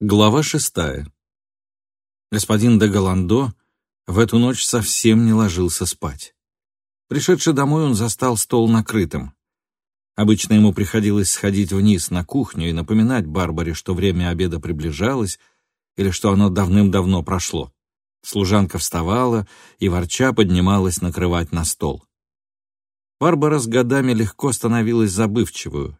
Глава шестая. Господин де Голландо в эту ночь совсем не ложился спать. Пришедший домой, он застал стол накрытым. Обычно ему приходилось сходить вниз на кухню и напоминать Барбаре, что время обеда приближалось или что оно давным-давно прошло. Служанка вставала и, ворча, поднималась накрывать на стол. Барбара с годами легко становилась забывчивую,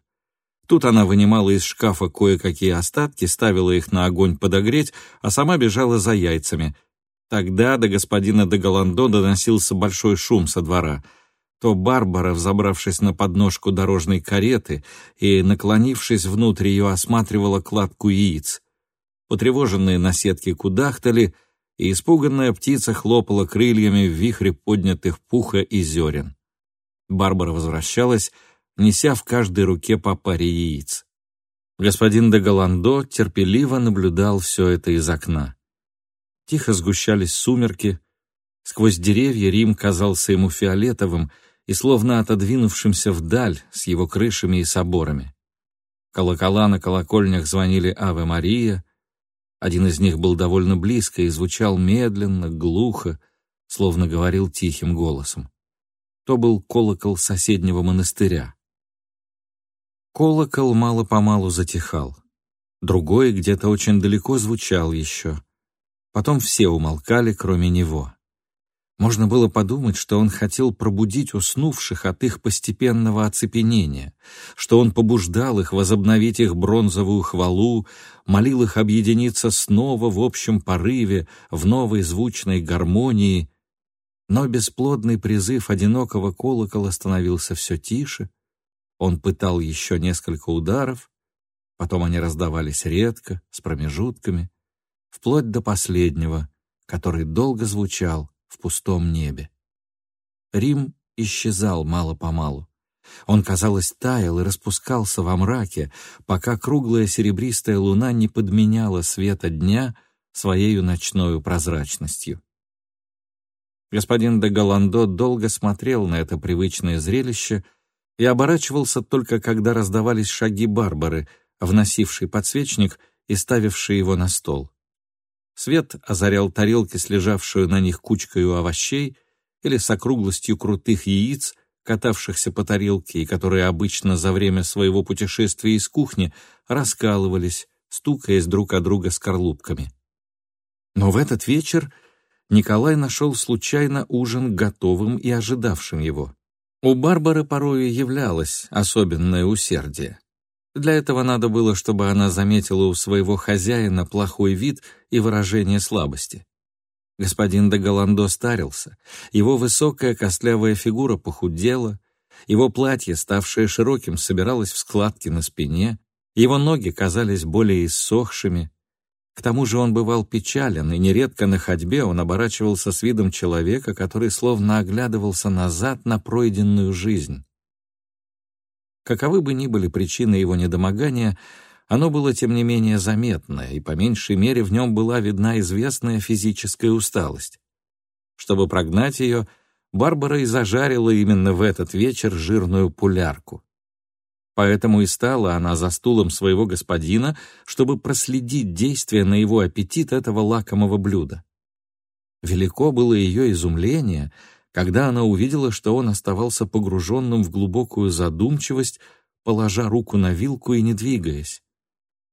Тут она вынимала из шкафа кое-какие остатки, ставила их на огонь подогреть, а сама бежала за яйцами. Тогда до господина де Голландо доносился большой шум со двора. То Барбара, взобравшись на подножку дорожной кареты и, наклонившись внутрь ее, осматривала кладку яиц. Потревоженные наседки кудахтали, и испуганная птица хлопала крыльями в вихре поднятых пуха и зерен. Барбара возвращалась, неся в каждой руке по паре яиц. Господин де Голландо терпеливо наблюдал все это из окна. Тихо сгущались сумерки, сквозь деревья Рим казался ему фиолетовым и словно отодвинувшимся вдаль с его крышами и соборами. Колокола на колокольнях звонили «Аве Мария», один из них был довольно близко и звучал медленно, глухо, словно говорил тихим голосом. То был колокол соседнего монастыря. Колокол мало-помалу затихал. Другой где-то очень далеко звучал еще. Потом все умолкали, кроме него. Можно было подумать, что он хотел пробудить уснувших от их постепенного оцепенения, что он побуждал их возобновить их бронзовую хвалу, молил их объединиться снова в общем порыве, в новой звучной гармонии. Но бесплодный призыв одинокого колокола становился все тише, он пытал еще несколько ударов, потом они раздавались редко, с промежутками, вплоть до последнего, который долго звучал в пустом небе. Рим исчезал мало-помалу. Он, казалось, таял и распускался во мраке, пока круглая серебристая луна не подменяла света дня своею ночною прозрачностью. Господин де Голландо долго смотрел на это привычное зрелище — и оборачивался только когда раздавались шаги Барбары, вносившей подсвечник и ставившей его на стол. Свет озарял тарелки с лежавшую на них кучкой овощей или с округлостью крутых яиц, катавшихся по тарелке и которые обычно за время своего путешествия из кухни раскалывались, стукаясь друг о друга скорлупками. Но в этот вечер Николай нашел случайно ужин готовым и ожидавшим его. У Барбары порою являлось особенное усердие. Для этого надо было, чтобы она заметила у своего хозяина плохой вид и выражение слабости. Господин де Голландо старился, его высокая костлявая фигура похудела, его платье, ставшее широким, собиралось в складки на спине, его ноги казались более иссохшими, к тому же он бывал печален, и нередко на ходьбе он оборачивался с видом человека, который словно оглядывался назад на пройденную жизнь. Каковы бы ни были причины его недомогания, оно было тем не менее заметное, и по меньшей мере в нем была видна известная физическая усталость. Чтобы прогнать ее, Барбара и зажарила именно в этот вечер жирную пулярку. Поэтому и стала она за стулом своего господина, чтобы проследить действие на его аппетит этого лакомого блюда. Велико было ее изумление, когда она увидела, что он оставался погруженным в глубокую задумчивость, положа руку на вилку и не двигаясь.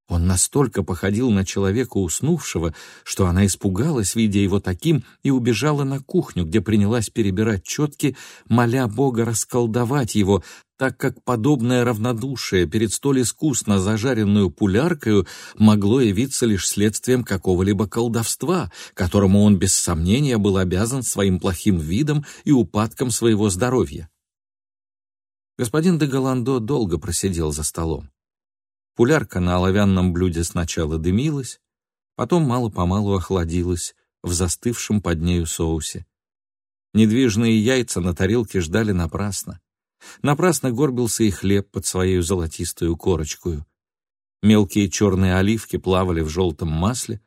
Он настолько походил на человека уснувшего, что она испугалась, видя его таким, и убежала на кухню, где принялась перебирать четки, моля Бога расколдовать его, так как подобное равнодушие перед столь искусно зажаренную пуляркою могло явиться лишь следствием какого-либо колдовства, которому он без сомнения был обязан своим плохим видом и упадком своего здоровья. Господин де Голландо долго просидел за столом. Пулярка на оловянном блюде сначала дымилась, потом мало-помалу охладилась в застывшем под нею соусе. Недвижные яйца на тарелке ждали напрасно. Напрасно горбился и хлеб под своей золотистую корочкою. Мелкие черные оливки плавали в желтом масле,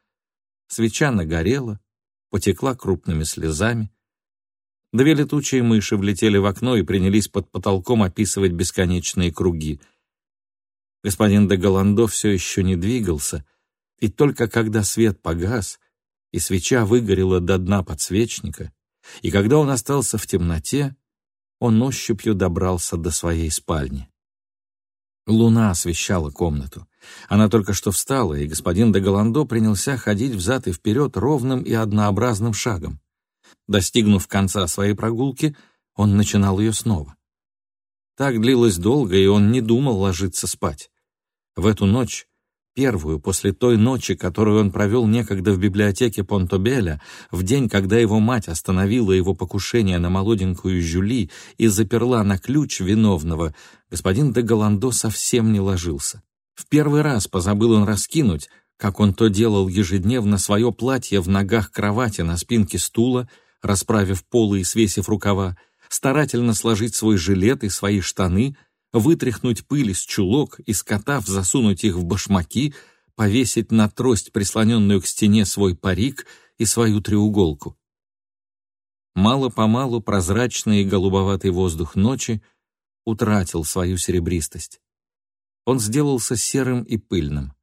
свеча нагорела, потекла крупными слезами. Две летучие мыши влетели в окно и принялись под потолком описывать бесконечные круги — Господин де Голландо все еще не двигался, И только когда свет погас, и свеча выгорела до дна подсвечника, и когда он остался в темноте, он ощупью добрался до своей спальни. Луна освещала комнату. Она только что встала, и господин де Голландо принялся ходить взад и вперед ровным и однообразным шагом. Достигнув конца своей прогулки, он начинал ее снова. Так длилось долго, и он не думал ложиться спать. В эту ночь первую после той ночи, которую он провел некогда в библиотеке Понтобеля, в день, когда его мать остановила его покушение на молоденькую Жюли и заперла на ключ виновного, господин де Голландо совсем не ложился. В первый раз позабыл он раскинуть, как он то делал ежедневно, свое платье в ногах кровати на спинке стула, расправив полы и свесив рукава, старательно сложить свой жилет и свои штаны — вытряхнуть пыль из чулок и, скотав, засунуть их в башмаки, повесить на трость, прислоненную к стене, свой парик и свою треуголку. Мало-помалу прозрачный и голубоватый воздух ночи утратил свою серебристость. Он сделался серым и пыльным.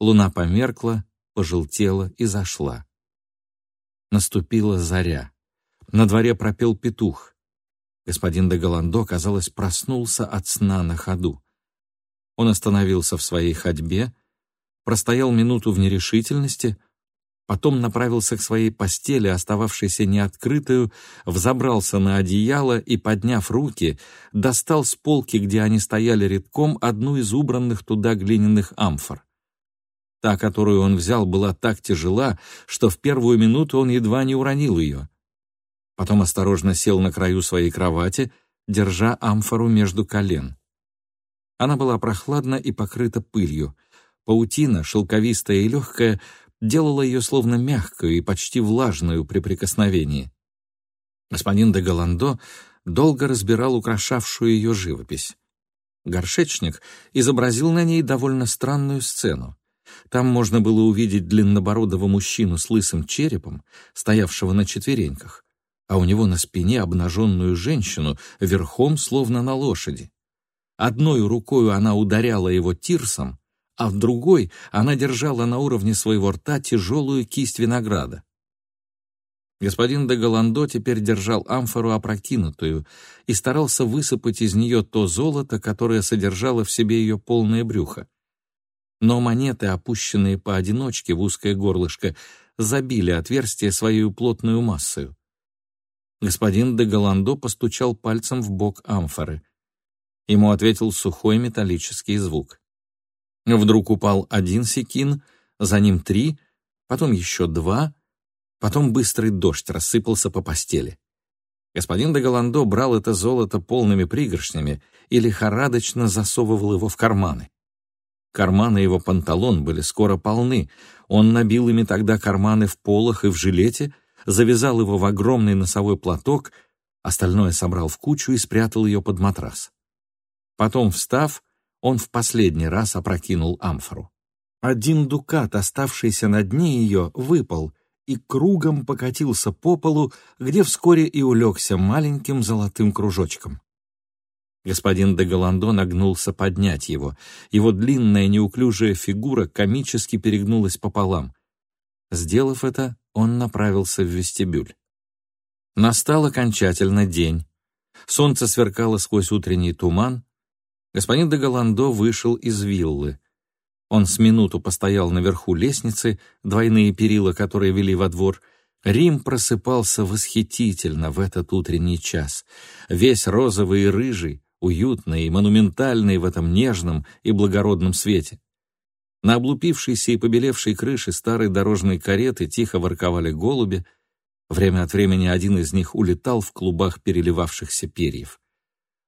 Луна померкла, пожелтела и зашла. Наступила заря. На дворе пропел петух. Господин де Голландо, казалось, проснулся от сна на ходу. Он остановился в своей ходьбе, простоял минуту в нерешительности, потом направился к своей постели, остававшейся неоткрытую, взобрался на одеяло и, подняв руки, достал с полки, где они стояли редком, одну из убранных туда глиняных амфор. Та, которую он взял, была так тяжела, что в первую минуту он едва не уронил ее потом осторожно сел на краю своей кровати, держа амфору между колен. Она была прохладна и покрыта пылью. Паутина, шелковистая и легкая, делала ее словно мягкую и почти влажную при прикосновении. Господин де Голландо долго разбирал украшавшую ее живопись. Горшечник изобразил на ней довольно странную сцену. Там можно было увидеть длиннобородого мужчину с лысым черепом, стоявшего на четвереньках а у него на спине обнаженную женщину, верхом словно на лошади. Одной рукой она ударяла его тирсом, а в другой она держала на уровне своего рта тяжелую кисть винограда. Господин де Голландо теперь держал амфору опрокинутую и старался высыпать из нее то золото, которое содержало в себе ее полное брюхо. Но монеты, опущенные поодиночке в узкое горлышко, забили отверстие своей плотную массою. Господин де Голландо постучал пальцем в бок амфоры. Ему ответил сухой металлический звук. Вдруг упал один секин, за ним три, потом еще два, потом быстрый дождь рассыпался по постели. Господин де Голландо брал это золото полными пригоршнями и лихорадочно засовывал его в карманы. Карманы его панталон были скоро полны. Он набил ими тогда карманы в полах и в жилете завязал его в огромный носовой платок, остальное собрал в кучу и спрятал ее под матрас. Потом, встав, он в последний раз опрокинул амфору. Один дукат, оставшийся на дне ее, выпал и кругом покатился по полу, где вскоре и улегся маленьким золотым кружочком. Господин де Голландо нагнулся поднять его. Его длинная неуклюжая фигура комически перегнулась пополам. Сделав это, он направился в вестибюль. Настал окончательно день. Солнце сверкало сквозь утренний туман. Господин де Голландо вышел из виллы. Он с минуту постоял наверху лестницы, двойные перила, которые вели во двор. Рим просыпался восхитительно в этот утренний час. Весь розовый и рыжий, уютный и монументальный в этом нежном и благородном свете. На облупившейся и побелевшей крыше старой дорожной кареты тихо ворковали голуби. Время от времени один из них улетал в клубах переливавшихся перьев.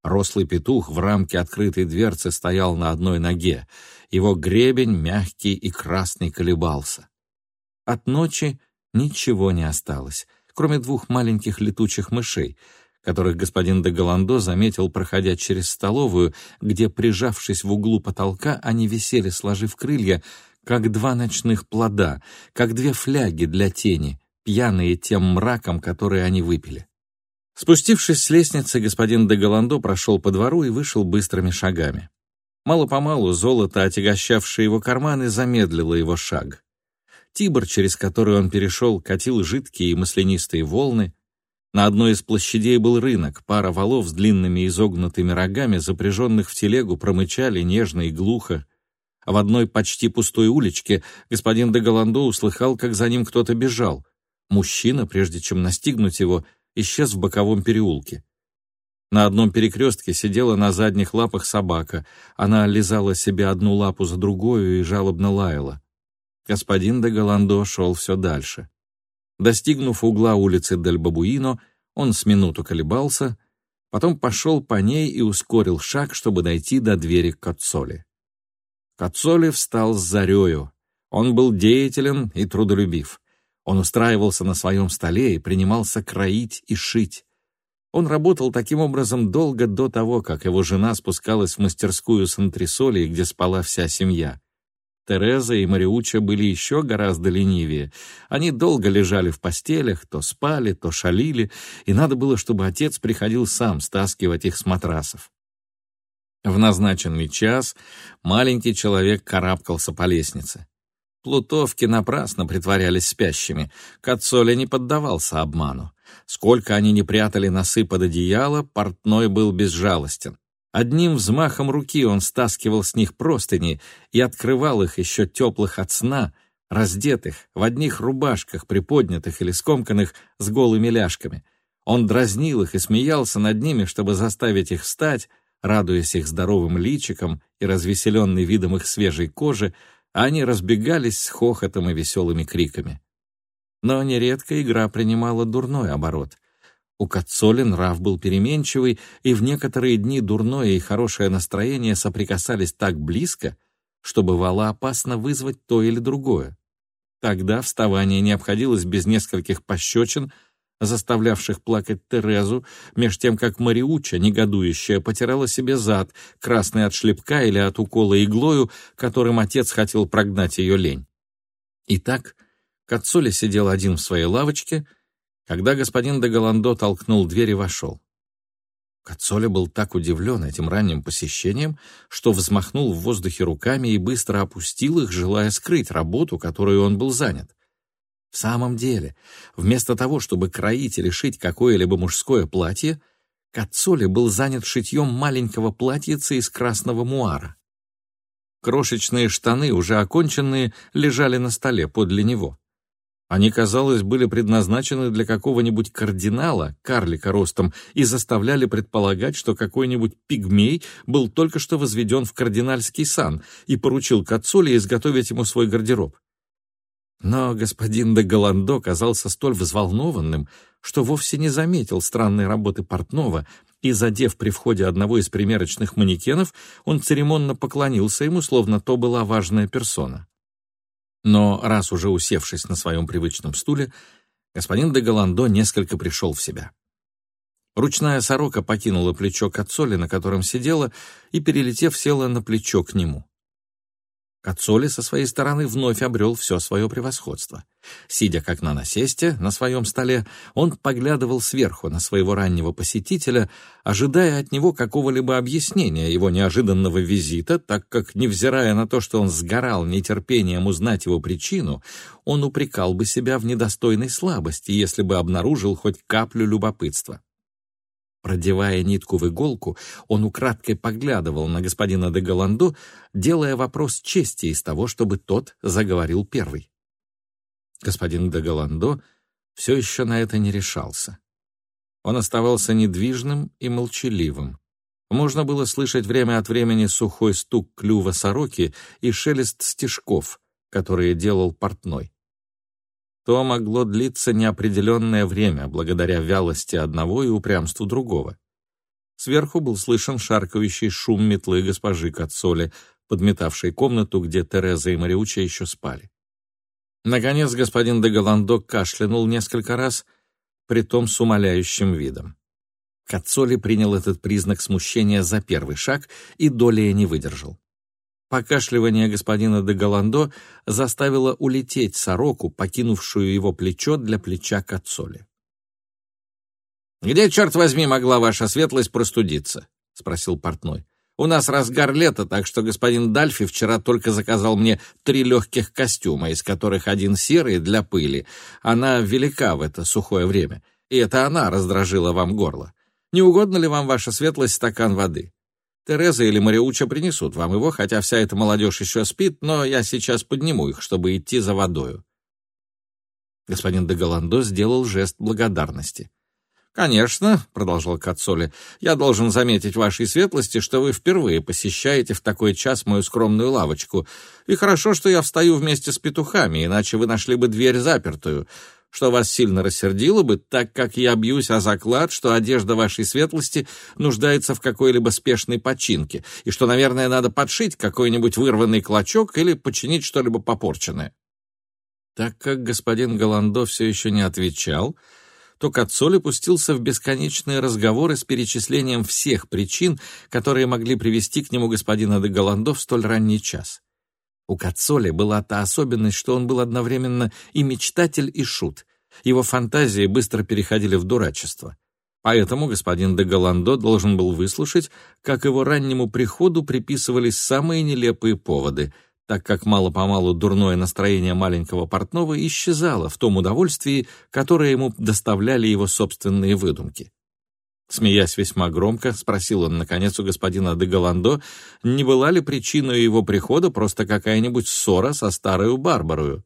Рослый петух в рамке открытой дверцы стоял на одной ноге. Его гребень, мягкий и красный, колебался. От ночи ничего не осталось, кроме двух маленьких летучих мышей — которых господин де Голландо заметил, проходя через столовую, где, прижавшись в углу потолка, они висели, сложив крылья, как два ночных плода, как две фляги для тени, пьяные тем мраком, который они выпили. Спустившись с лестницы, господин де Голландо прошел по двору и вышел быстрыми шагами. Мало-помалу золото, отягощавшее его карманы, замедлило его шаг. Тибр, через который он перешел, катил жидкие и маслянистые волны. На одной из площадей был рынок, пара валов с длинными изогнутыми рогами, запряженных в телегу, промычали нежно и глухо. А в одной почти пустой уличке господин де Голландо услыхал, как за ним кто-то бежал. Мужчина, прежде чем настигнуть его, исчез в боковом переулке. На одном перекрестке сидела на задних лапах собака. Она лизала себе одну лапу за другую и жалобно лаяла. Господин де Голландо шел все дальше. Достигнув угла улицы Дель Бабуино, он с минуту колебался, потом пошел по ней и ускорил шаг, чтобы дойти до двери Кацоли. Кацоли встал с зарею. Он был деятелен и трудолюбив. Он устраивался на своем столе и принимался кроить и шить. Он работал таким образом долго до того, как его жена спускалась в мастерскую с антресолей, где спала вся семья. Тереза и Мариуча были еще гораздо ленивее. Они долго лежали в постелях, то спали, то шалили, и надо было, чтобы отец приходил сам стаскивать их с матрасов. В назначенный час маленький человек карабкался по лестнице. Плутовки напрасно притворялись спящими. Кацоля не поддавался обману. Сколько они не прятали носы под одеяло, портной был безжалостен. Одним взмахом руки он стаскивал с них простыни и открывал их еще теплых от сна, раздетых, в одних рубашках, приподнятых или скомканных, с голыми ляжками. Он дразнил их и смеялся над ними, чтобы заставить их встать, радуясь их здоровым личикам и развеселенный видом их свежей кожи, а они разбегались с хохотом и веселыми криками. Но нередко игра принимала дурной оборот. У Кацоли нрав был переменчивый, и в некоторые дни дурное и хорошее настроение соприкасались так близко, что бывало опасно вызвать то или другое. Тогда вставание не обходилось без нескольких пощечин, заставлявших плакать Терезу, меж тем как Мариуча, негодующая, потирала себе зад, красный от шлепка или от укола иглою, которым отец хотел прогнать ее лень. Итак, Кацоли сидел один в своей лавочке — когда господин де Голландо толкнул дверь и вошел. Кацоля был так удивлен этим ранним посещением, что взмахнул в воздухе руками и быстро опустил их, желая скрыть работу, которой он был занят. В самом деле, вместо того, чтобы кроить или шить какое-либо мужское платье, Кацоли был занят шитьем маленького платьица из красного муара. Крошечные штаны, уже оконченные, лежали на столе подле него. Они, казалось, были предназначены для какого-нибудь кардинала, карлика ростом, и заставляли предполагать, что какой-нибудь пигмей был только что возведен в кардинальский сан и поручил Кацуле изготовить ему свой гардероб. Но господин де Голландо казался столь взволнованным, что вовсе не заметил странной работы портного, и, задев при входе одного из примерочных манекенов, он церемонно поклонился ему, словно то была важная персона. Но раз уже усевшись на своем привычном стуле, господин де Голландо несколько пришел в себя. Ручная сорока покинула плечо Кацоли, на котором сидела, и, перелетев, села на плечо к нему. Кацоли со своей стороны вновь обрел все свое превосходство. Сидя как на насесте на своем столе, он поглядывал сверху на своего раннего посетителя, ожидая от него какого-либо объяснения его неожиданного визита, так как, невзирая на то, что он сгорал нетерпением узнать его причину, он упрекал бы себя в недостойной слабости, если бы обнаружил хоть каплю любопытства. Продевая нитку в иголку, он украдкой поглядывал на господина де Голландо, делая вопрос чести из того, чтобы тот заговорил первый. Господин де Голландо все еще на это не решался. Он оставался недвижным и молчаливым. Можно было слышать время от времени сухой стук клюва сороки и шелест стежков, которые делал портной то могло длиться неопределенное время благодаря вялости одного и упрямству другого. Сверху был слышен шаркающий шум метлы госпожи Кацоли, подметавшей комнату, где Тереза и Мариуча еще спали. Наконец господин де Голландо кашлянул несколько раз, притом с умоляющим видом. Кацоли принял этот признак смущения за первый шаг и долей не выдержал. Покашливание господина де Голландо заставило улететь сороку, покинувшую его плечо для плеча Кацоли. «Где, черт возьми, могла ваша светлость простудиться?» — спросил портной. У нас разгар лета, так что господин Дальфи вчера только заказал мне три легких костюма, из которых один серый для пыли. Она велика в это сухое время, и это она раздражила вам горло. Не угодно ли вам, ваша светлость, стакан воды? Тереза или Мариуча принесут вам его, хотя вся эта молодежь еще спит, но я сейчас подниму их, чтобы идти за водою». Господин де Голландо сделал жест благодарности. «Конечно», — продолжал Кацоли, — «я должен заметить вашей светлости, что вы впервые посещаете в такой час мою скромную лавочку. И хорошо, что я встаю вместе с петухами, иначе вы нашли бы дверь запертую, что вас сильно рассердило бы, так как я бьюсь о заклад, что одежда вашей светлости нуждается в какой-либо спешной починке, и что, наверное, надо подшить какой-нибудь вырванный клочок или починить что-либо попорченное». Так как господин Голландо все еще не отвечал, — то Кацоли пустился в бесконечные разговоры с перечислением всех причин, которые могли привести к нему господина де Голландо в столь ранний час. У Кацоли была та особенность, что он был одновременно и мечтатель, и шут. Его фантазии быстро переходили в дурачество. Поэтому господин де Голландо должен был выслушать, как его раннему приходу приписывались самые нелепые поводы — так как мало-помалу дурное настроение маленького портного исчезало в том удовольствии, которое ему доставляли его собственные выдумки. Смеясь весьма громко, спросил он, наконец, у господина де Голландо, не была ли причиной его прихода просто какая-нибудь ссора со старой Барбарою.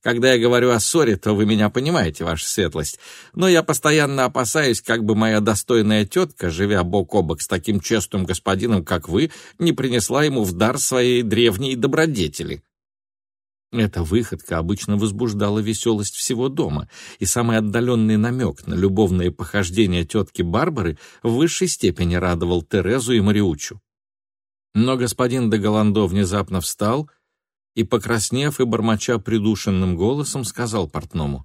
Когда я говорю о ссоре, то вы меня понимаете, ваша светлость. Но я постоянно опасаюсь, как бы моя достойная тетка, живя бок о бок с таким честным господином, как вы, не принесла ему в дар своей древней добродетели». Эта выходка обычно возбуждала веселость всего дома, и самый отдаленный намек на любовные похождения тетки Барбары в высшей степени радовал Терезу и Мариучу. Но господин де Голландо внезапно встал — и, покраснев и бормоча придушенным голосом, сказал портному,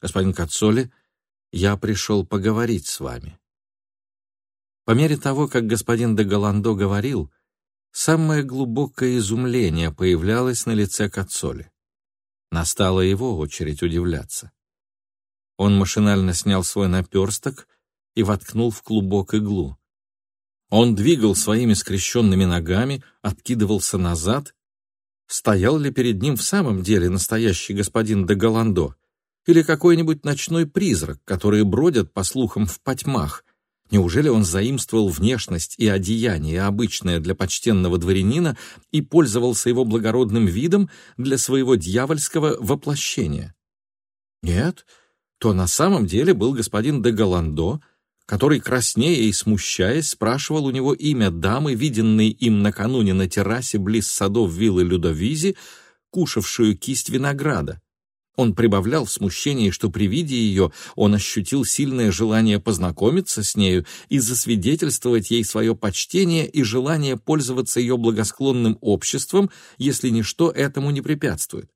«Господин Кацоли, я пришел поговорить с вами». По мере того, как господин де Голландо говорил, самое глубокое изумление появлялось на лице Кацоли. Настала его очередь удивляться. Он машинально снял свой наперсток и воткнул в клубок иглу. Он двигал своими скрещенными ногами, откидывался назад Стоял ли перед ним в самом деле настоящий господин де Голландо? Или какой-нибудь ночной призрак, который бродят, по слухам, в потьмах? Неужели он заимствовал внешность и одеяние, обычное для почтенного дворянина, и пользовался его благородным видом для своего дьявольского воплощения? Нет, то на самом деле был господин де Голландо, который, краснея и смущаясь, спрашивал у него имя дамы, виденной им накануне на террасе близ садов виллы Людовизи, кушавшую кисть винограда. Он прибавлял в смущении, что при виде ее он ощутил сильное желание познакомиться с нею и засвидетельствовать ей свое почтение и желание пользоваться ее благосклонным обществом, если ничто этому не препятствует.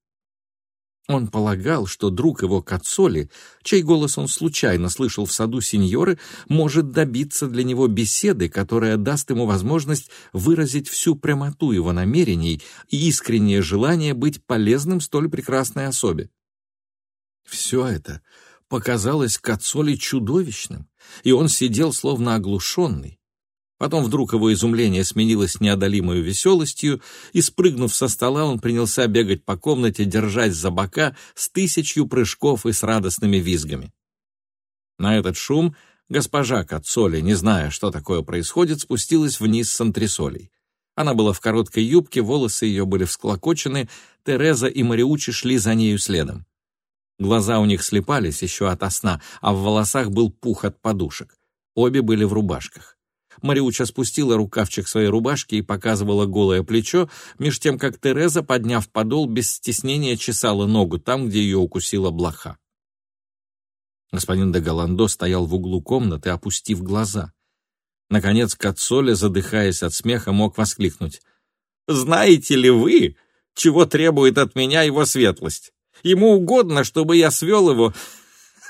Он полагал, что друг его Кацоли, чей голос он случайно слышал в саду сеньоры, может добиться для него беседы, которая даст ему возможность выразить всю прямоту его намерений и искреннее желание быть полезным столь прекрасной особе. Все это показалось Кацоли чудовищным, и он сидел словно оглушенный, Потом вдруг его изумление сменилось неодолимой веселостью, и, спрыгнув со стола, он принялся бегать по комнате, держась за бока с тысячью прыжков и с радостными визгами. На этот шум госпожа Кацоли, не зная, что такое происходит, спустилась вниз с антресолей. Она была в короткой юбке, волосы ее были всклокочены, Тереза и Мариучи шли за нею следом. Глаза у них слепались еще ото сна, а в волосах был пух от подушек. Обе были в рубашках. Мариуча спустила рукавчик своей рубашки и показывала голое плечо, меж тем как Тереза, подняв подол, без стеснения чесала ногу там, где ее укусила блоха. Господин де Голландо стоял в углу комнаты, опустив глаза. Наконец Кацоли, задыхаясь от смеха, мог воскликнуть. «Знаете ли вы, чего требует от меня его светлость? Ему угодно, чтобы я свел его...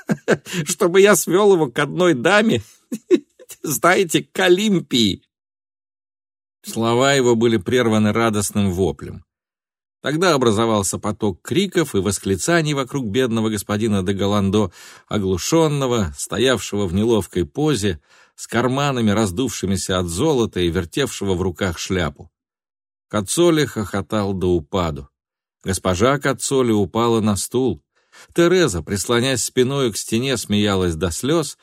чтобы я свел его к одной даме знаете, к Олимпии!» Слова его были прерваны радостным воплем. Тогда образовался поток криков и восклицаний вокруг бедного господина де Голландо, оглушенного, стоявшего в неловкой позе, с карманами, раздувшимися от золота и вертевшего в руках шляпу. Кацоли хохотал до упаду. Госпожа Кацоли упала на стул. Тереза, прислонясь спиной к стене, смеялась до слез,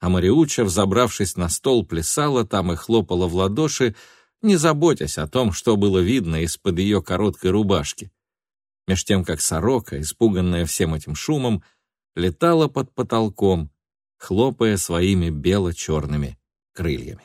а Мариуча, взобравшись на стол, плясала там и хлопала в ладоши, не заботясь о том, что было видно из-под ее короткой рубашки. Меж тем, как сорока, испуганная всем этим шумом, летала под потолком, хлопая своими бело-черными крыльями.